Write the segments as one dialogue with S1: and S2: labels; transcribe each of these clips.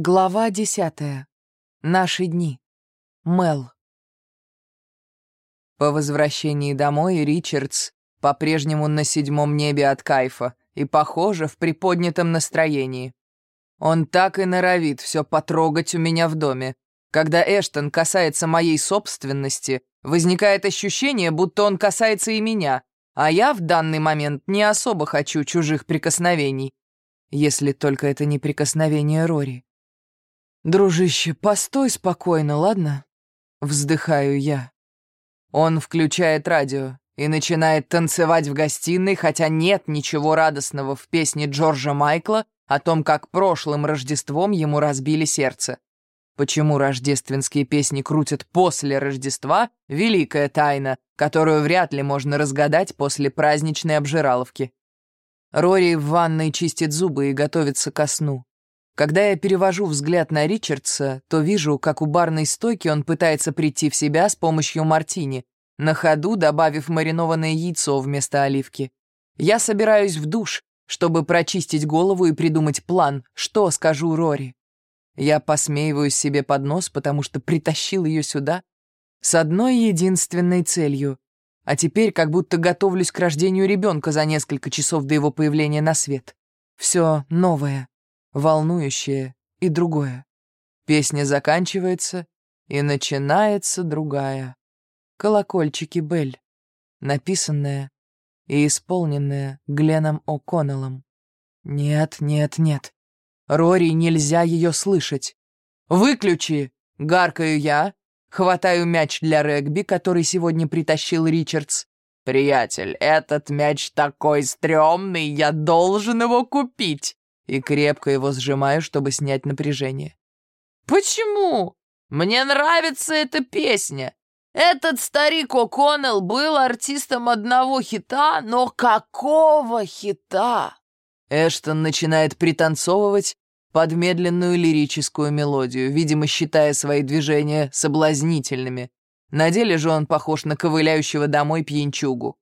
S1: Глава десятая. Наши дни. Мел. По возвращении домой Ричардс по-прежнему на седьмом небе от кайфа и, похоже, в приподнятом настроении. Он так и норовит все потрогать у меня в доме. Когда Эштон касается моей собственности, возникает ощущение, будто он касается и меня, а я в данный момент не особо хочу чужих прикосновений. Если только это не прикосновение Рори. «Дружище, постой спокойно, ладно?» Вздыхаю я. Он включает радио и начинает танцевать в гостиной, хотя нет ничего радостного в песне Джорджа Майкла о том, как прошлым Рождеством ему разбили сердце. Почему рождественские песни крутят после Рождества — великая тайна, которую вряд ли можно разгадать после праздничной обжираловки. Рори в ванной чистит зубы и готовится ко сну. Когда я перевожу взгляд на Ричардса, то вижу, как у барной стойки он пытается прийти в себя с помощью мартини, на ходу добавив маринованное яйцо вместо оливки. Я собираюсь в душ, чтобы прочистить голову и придумать план, что скажу Рори. Я посмеиваюсь себе под нос, потому что притащил ее сюда с одной единственной целью. А теперь как будто готовлюсь к рождению ребенка за несколько часов до его появления на свет. Все новое волнующее и другое. Песня заканчивается, и начинается другая. «Колокольчики Бель», написанная и исполненная Гленом О'Коннеллом. Нет, нет, нет. Рори нельзя ее слышать. «Выключи!» — гаркаю я, хватаю мяч для регби, который сегодня притащил Ричардс. «Приятель, этот мяч такой стрёмный, я должен его купить!» И крепко его сжимаю, чтобы снять напряжение. «Почему? Мне нравится эта песня. Этот старик О'Коннелл был артистом одного хита, но какого хита?» Эштон начинает пританцовывать под медленную лирическую мелодию, видимо, считая свои движения соблазнительными. На деле же он похож на ковыляющего домой пьянчугу.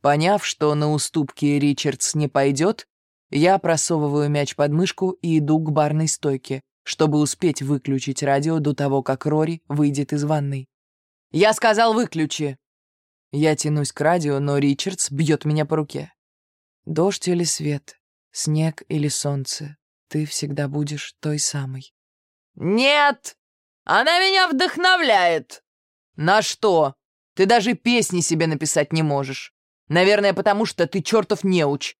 S1: Поняв, что на уступки Ричардс не пойдет, я просовываю мяч под мышку и иду к барной стойке, чтобы успеть выключить радио до того, как Рори выйдет из ванной. «Я сказал, выключи!» Я тянусь к радио, но Ричардс бьет меня по руке. «Дождь или свет, снег или солнце, ты всегда будешь той самой». «Нет! Она меня вдохновляет!» «На что? Ты даже песни себе написать не можешь. Наверное, потому что ты чертов неуч,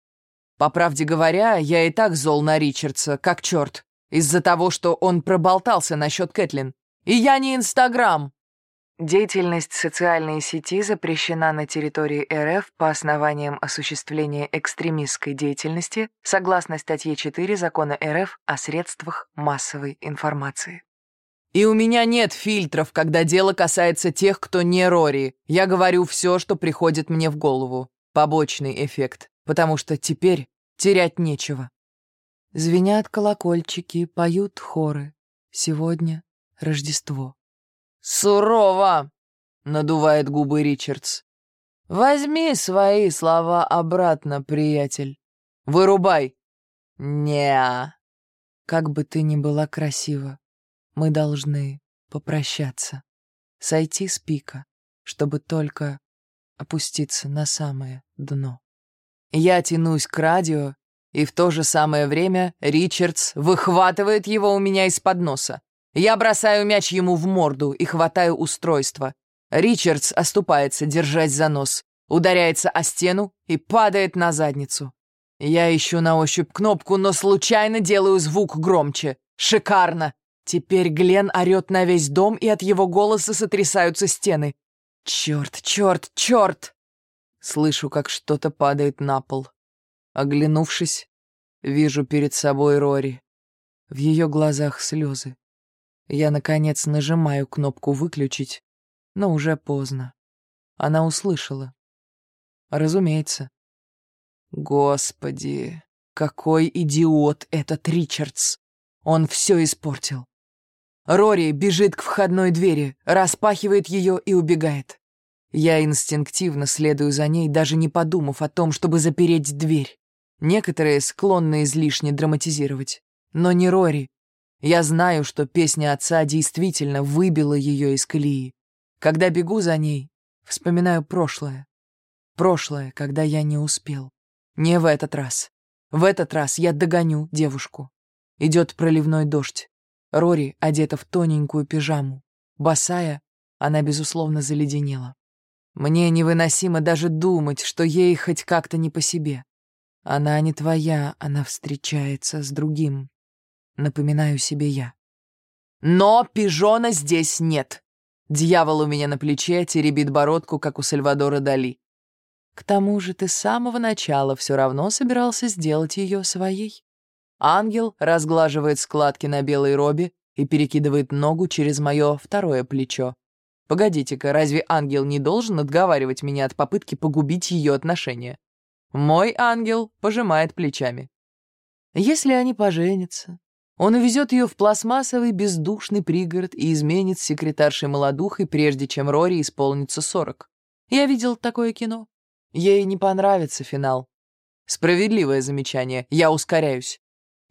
S1: по правде говоря, я и так зол на Ричардса, как черт, из-за того, что он проболтался насчет Кэтлин. И я не Инстаграм. Деятельность социальной сети запрещена на территории РФ по основаниям осуществления экстремистской деятельности согласно статье 4 Закона РФ о средствах массовой информации. И у меня нет фильтров, когда дело касается тех, кто не Рори. Я говорю все, что приходит мне в голову. Побочный эффект. Потому что теперь терять нечего. Звенят колокольчики, поют хоры. Сегодня Рождество. «Сурово!» — надувает губы Ричардс. «Возьми свои слова обратно, приятель. Вырубай!» не Как бы ты ни была красива, мы должны попрощаться, сойти с пика, чтобы только опуститься на самое дно. Я тянусь к радио, и в то же самое время Ричардс выхватывает его у меня из-под носа. Я бросаю мяч ему в морду и хватаю устройство. Ричардс оступается, держась за нос, ударяется о стену и падает на задницу. Я ищу на ощупь кнопку, но случайно делаю звук громче. Шикарно! Теперь Глен орет на весь дом, и от его голоса сотрясаются стены. Черт, черт, черт! Слышу, как что-то падает на пол. Оглянувшись, вижу перед собой Рори. В ее глазах слезы. Я, наконец, нажимаю кнопку «выключить», но уже поздно. Она услышала. Разумеется. Господи, какой идиот этот Ричардс! Он все испортил. Рори бежит к входной двери, распахивает ее и убегает. Я инстинктивно следую за ней, даже не подумав о том, чтобы запереть дверь. Некоторые склонны излишне драматизировать. Но не Рори. Я знаю, что песня отца действительно выбила ее из колеи. Когда бегу за ней, вспоминаю прошлое. Прошлое, когда я не успел. Не в этот раз. В этот раз я догоню девушку. Идет проливной дождь. Рори одета в тоненькую пижаму. Босая, она, безусловно, заледенела. Мне невыносимо даже думать, что ей хоть как-то не по себе. Она не твоя, она встречается с другим. Напоминаю себе я. Но пижона здесь нет. Дьявол у меня на плече теребит бородку, как у Сальвадора Дали. К тому же ты с самого начала все равно собирался сделать ее своей. Ангел разглаживает складки на белой робе и перекидывает ногу через мое второе плечо. Погодите-ка, разве ангел не должен отговаривать меня от попытки погубить ее отношения? Мой ангел пожимает плечами. Если они поженятся, он увезет ее в пластмассовый бездушный пригород и изменит секретаршей молодухой, прежде чем Рори исполнится сорок. Я видел такое кино. Ей не понравится финал. Справедливое замечание. Я ускоряюсь.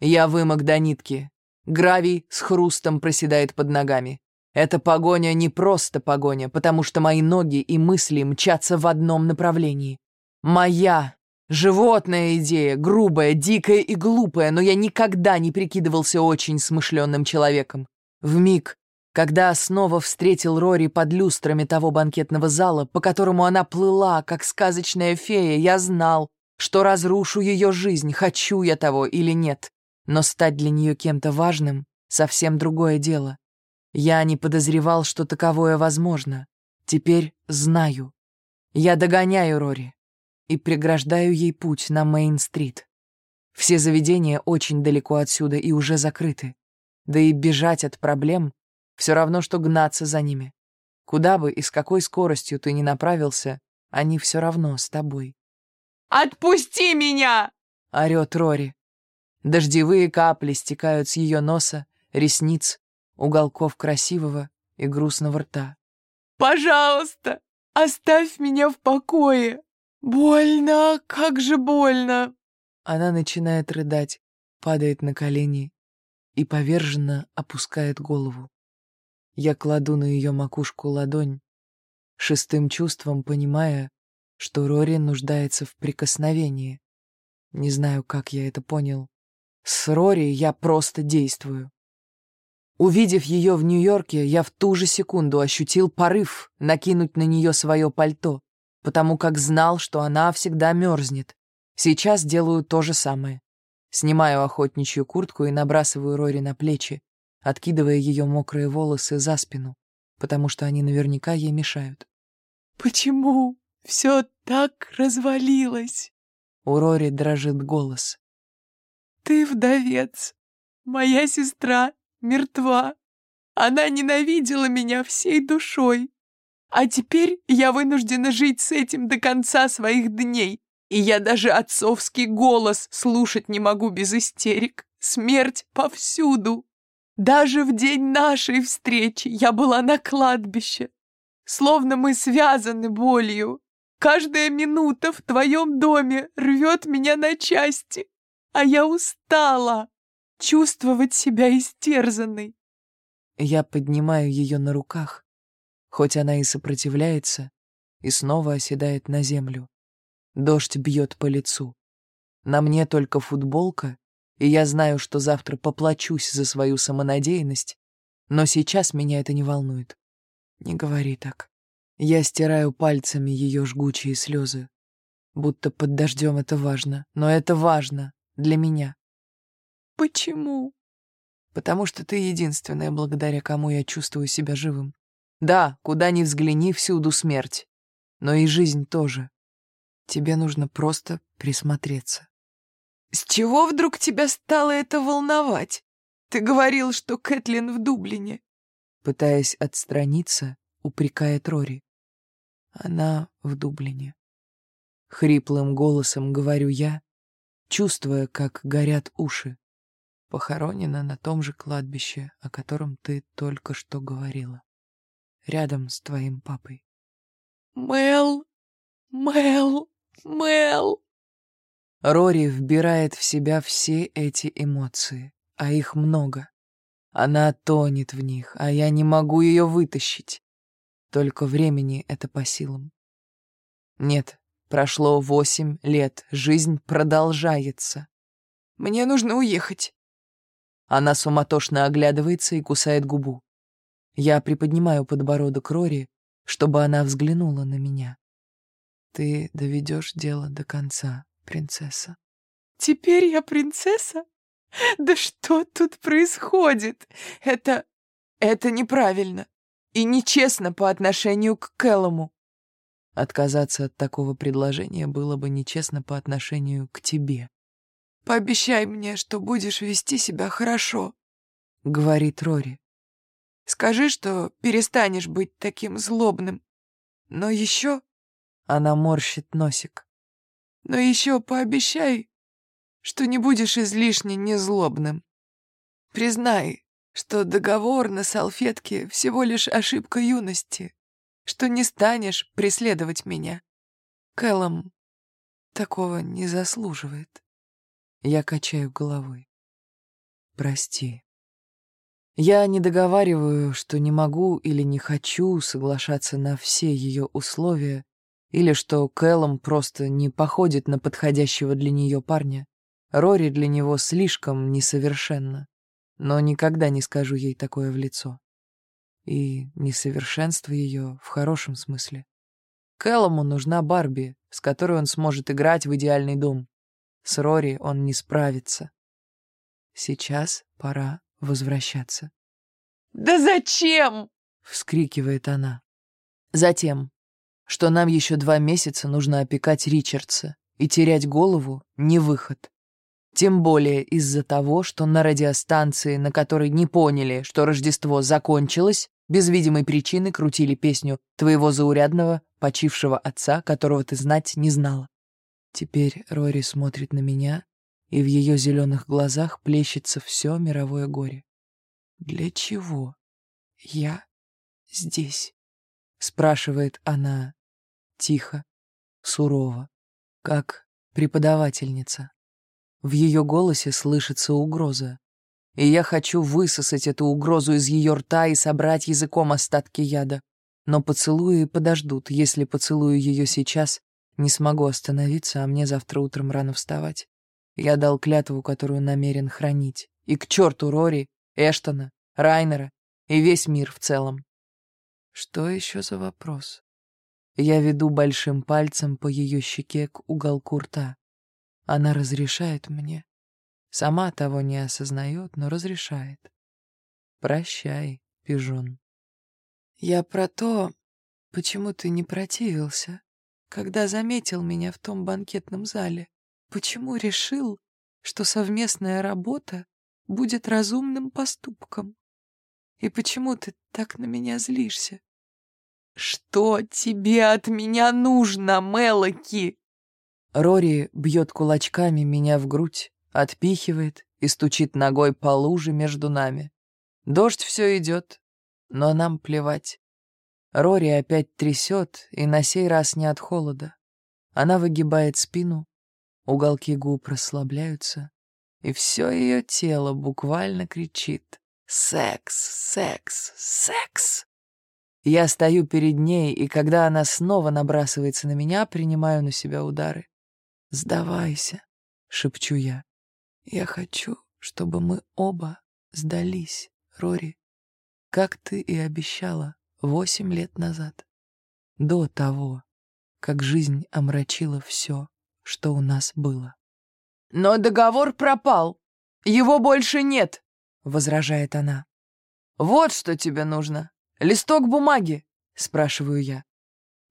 S1: Я вымок до нитки. Гравий с хрустом проседает под ногами. Эта погоня не просто погоня, потому что мои ноги и мысли мчатся в одном направлении. Моя животная идея, грубая, дикая и глупая, но я никогда не прикидывался очень смышленным человеком. В миг, когда снова встретил Рори под люстрами того банкетного зала, по которому она плыла, как сказочная фея, я знал, что разрушу ее жизнь, хочу я того или нет. Но стать для нее кем-то важным — совсем другое дело. Я не подозревал, что таковое возможно. Теперь знаю. Я догоняю Рори и преграждаю ей путь на Мейн-стрит. Все заведения очень далеко отсюда и уже закрыты. Да и бежать от проблем — все равно, что гнаться за ними. Куда бы и с какой скоростью ты ни направился, они все равно с тобой.
S2: «Отпусти меня!»
S1: — орёт Рори. Дождевые капли стекают с ее носа, ресниц, уголков красивого и грустного рта.
S2: «Пожалуйста, оставь меня в покое! Больно, как же больно!»
S1: Она начинает рыдать, падает на колени и поверженно опускает голову. Я кладу на ее макушку ладонь, шестым чувством понимая, что Рори нуждается в прикосновении. Не знаю, как я это понял. С Рори я просто действую. Увидев ее в Нью-Йорке, я в ту же секунду ощутил порыв накинуть на нее свое пальто, потому как знал, что она всегда мерзнет. Сейчас делаю то же самое. Снимаю охотничью куртку и набрасываю Рори на плечи, откидывая ее мокрые волосы за спину, потому что они наверняка ей мешают.
S2: «Почему все так развалилось?»
S1: У Рори дрожит голос.
S2: «Ты вдовец. Моя сестра мертва. Она ненавидела меня всей душой. А теперь я вынуждена жить с этим до конца своих дней. И я даже отцовский голос слушать не могу без истерик. Смерть повсюду. Даже в день нашей встречи я была на кладбище. Словно мы связаны болью. Каждая минута в твоем доме рвет меня на части. А я устала чувствовать себя истерзанной.
S1: Я поднимаю ее на руках, хоть она и сопротивляется, и снова оседает на землю. Дождь бьет по лицу. На мне только футболка, и я знаю, что завтра поплачусь за свою самонадеянность, но сейчас меня это не волнует. Не говори так. Я стираю пальцами ее жгучие слезы. Будто под дождем это важно, но это важно для меня.
S2: Почему?
S1: Потому что ты единственная, благодаря кому я чувствую себя живым. Да, куда ни взгляни, всюду смерть. Но и жизнь тоже. Тебе нужно просто присмотреться.
S2: С чего вдруг тебя стало это волновать? Ты говорил, что Кэтлин в Дублине.
S1: Пытаясь отстраниться, упрекает Рори. Она в Дублине. Хриплым голосом говорю я, чувствуя, как горят уши похоронена на том же кладбище, о котором ты только что говорила. Рядом с твоим папой.
S2: Мел, Мел, Мел.
S1: Рори вбирает в себя все эти эмоции, а их много. Она тонет в них, а я не могу ее вытащить. Только времени это по силам. Нет, прошло восемь лет, жизнь продолжается.
S2: Мне нужно уехать.
S1: Она суматошно оглядывается и кусает губу. Я приподнимаю подбородок Рори, чтобы она взглянула на меня. Ты доведешь дело до конца, принцесса.
S2: Теперь я принцесса? Да что тут происходит? Это... это неправильно и нечестно по отношению к Кэллому.
S1: Отказаться от такого предложения было бы нечестно по отношению к тебе.
S2: «Пообещай мне, что будешь вести себя хорошо», —
S1: говорит Рори.
S2: «Скажи, что перестанешь быть таким злобным. Но еще...»
S1: Она морщит носик.
S2: «Но еще пообещай, что не будешь излишне незлобным. Признай, что договор на салфетке всего лишь ошибка юности, что не станешь преследовать меня. Кэллом такого не заслуживает.
S1: Я качаю головой. Прости. Я не договариваю, что не могу или не хочу соглашаться на все ее условия, или что Кэллом просто не походит на подходящего для нее парня. Рори для него слишком несовершенна но никогда не скажу ей такое в лицо. И несовершенство ее в хорошем смысле. Кэллому нужна Барби, с которой он сможет играть в идеальный дом. С Рори он не справится. Сейчас пора возвращаться.
S2: «Да зачем?»
S1: — вскрикивает она. «Затем, что нам еще два месяца нужно опекать Ричардса, и терять голову — не выход. Тем более из-за того, что на радиостанции, на которой не поняли, что Рождество закончилось, без видимой причины крутили песню твоего заурядного, почившего отца, которого ты знать не знала. Теперь Рори смотрит на меня, и в ее зеленых глазах плещется все мировое горе. «Для чего я здесь?» — спрашивает она тихо, сурово, как преподавательница. В ее голосе слышится угроза. И я хочу высосать эту угрозу из ее рта и собрать языком остатки яда. Но поцелуи подождут. Если поцелую ее сейчас, не смогу остановиться, а мне завтра утром рано вставать. Я дал клятву, которую намерен хранить. И к черту Рори, Эштона, Райнера и весь мир в целом. Что еще за вопрос? Я веду большим пальцем по ее щеке к уголку рта. Она разрешает мне. Сама того не осознает, но разрешает. Прощай, пижон.
S2: Я про то, почему ты не противился, когда заметил меня в том банкетном зале. Почему решил, что совместная работа будет разумным поступком? И почему ты так на меня злишься? Что тебе от меня нужно, Мелоки?
S1: Рори бьет кулачками меня в грудь, отпихивает и стучит ногой по луже между нами. Дождь все идет, но нам плевать. Рори опять трясет, и на сей раз не от холода. Она выгибает спину, уголки губ расслабляются, и все ее тело буквально кричит «Секс! Секс! Секс!». Я стою перед ней, и когда она снова набрасывается на меня, принимаю на себя удары. «Сдавайся», — шепчу я. «Я хочу, чтобы мы оба сдались, Рори, как ты и обещала восемь лет назад, до того, как жизнь омрачила все, что у нас было».
S2: «Но договор пропал. Его больше нет», — возражает она. «Вот что тебе нужно. Листок бумаги», — спрашиваю я.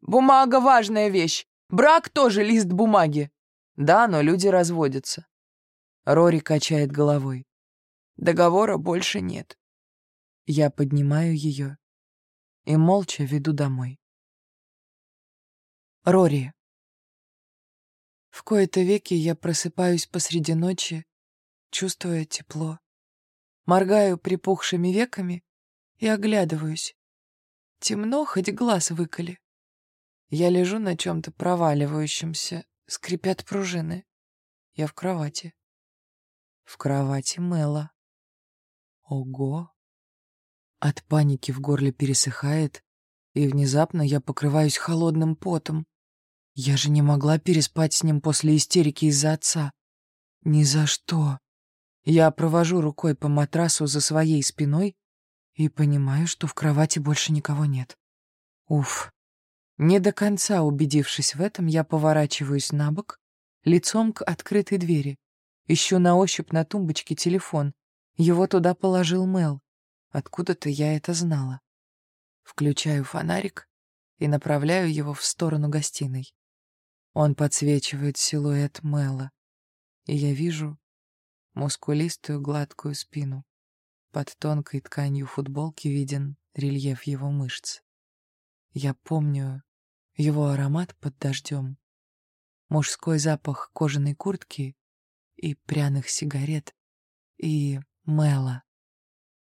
S2: «Бумага — важная вещь. Брак тоже лист бумаги. Да, но люди разводятся. Рори качает головой. Договора больше нет.
S1: Я поднимаю ее и молча веду домой. Рори. В кои-то веки я просыпаюсь посреди ночи, чувствуя тепло. Моргаю припухшими веками и оглядываюсь. Темно, хоть глаз выколи. Я лежу на чем-то проваливающемся, Скрипят пружины. Я в кровати. В кровати Мэла. Ого! От паники в горле пересыхает, и внезапно я покрываюсь холодным потом. Я же не могла переспать с ним после истерики из-за отца. Ни за что. Я провожу рукой по матрасу за своей спиной и понимаю, что в кровати больше никого нет. Уф. Не до конца убедившись в этом, я поворачиваюсь на бок, лицом к открытой двери. Ищу на ощупь на тумбочке телефон. Его туда положил Мел. Откуда-то я это знала. Включаю фонарик и направляю его в сторону гостиной. Он подсвечивает силуэт Мэла, и я вижу мускулистую гладкую спину. Под тонкой тканью футболки виден рельеф его мышц. Я помню его аромат под дождем, мужской запах кожаной куртки и пряных сигарет, и Мэла.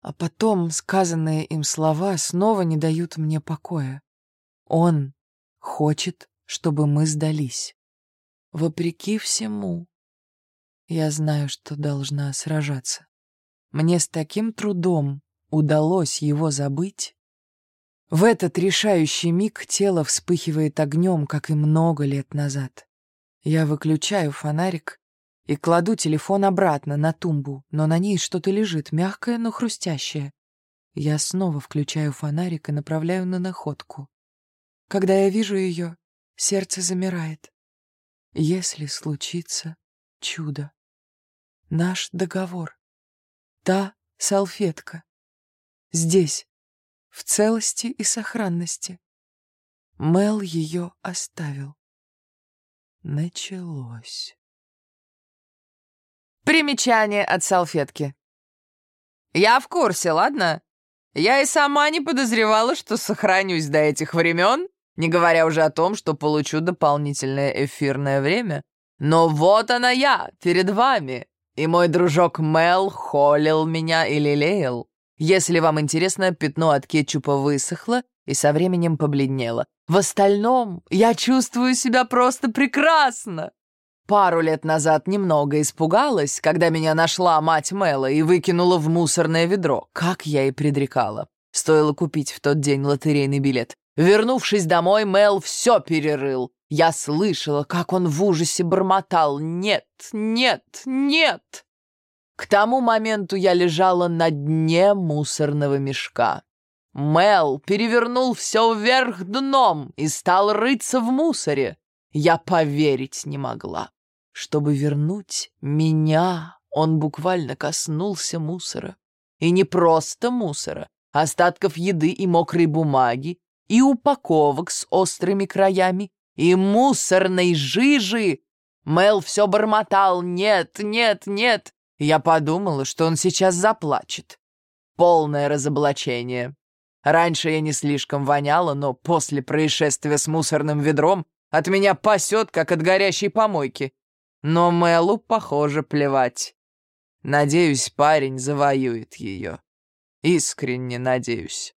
S1: А потом сказанные им слова снова не дают мне покоя. Он хочет, чтобы мы сдались. Вопреки всему, я знаю, что должна сражаться. Мне с таким трудом удалось его забыть. В этот решающий миг тело вспыхивает огнем, как и много лет назад. Я выключаю фонарик и кладу телефон обратно на тумбу, но на ней что-то лежит, мягкое, но хрустящее. Я снова включаю фонарик и направляю на находку. Когда я вижу ее, сердце замирает. Если случится чудо. Наш договор. Та салфетка. Здесь, в целости и сохранности. Мел ее оставил. Началось.
S3: Примечание от салфетки. Я в курсе, ладно? Я и сама не подозревала, что сохранюсь до этих времен, не говоря уже о том, что получу дополнительное эфирное время. Но вот она я, перед вами, и мой дружок Мел холил меня и лелеял. Если вам интересно, пятно от кетчупа высохло и со временем побледнело. В остальном я чувствую себя просто прекрасно. Пару лет назад немного испугалась, когда меня нашла мать Мэла и выкинула в мусорное ведро, как я и предрекала. Стоило купить в тот день лотерейный билет. Вернувшись домой, Мел все перерыл. Я слышала, как он в ужасе бормотал «Нет, нет, нет!» К тому моменту я лежала на дне мусорного мешка. Мел перевернул все вверх дном и стал рыться в мусоре. Я поверить не могла. Чтобы вернуть меня, он буквально коснулся мусора. И не просто мусора, остатков еды и мокрой бумаги, и упаковок с острыми краями, и мусорной жижи. Мел все бормотал «нет, нет, нет». Я подумала, что он сейчас заплачет. Полное разоблачение. Раньше я не слишком воняла, но после происшествия с мусорным ведром от меня пасет, как от горящей помойки. Но Мелу, похоже, плевать. Надеюсь, парень завоюет ее. Искренне надеюсь.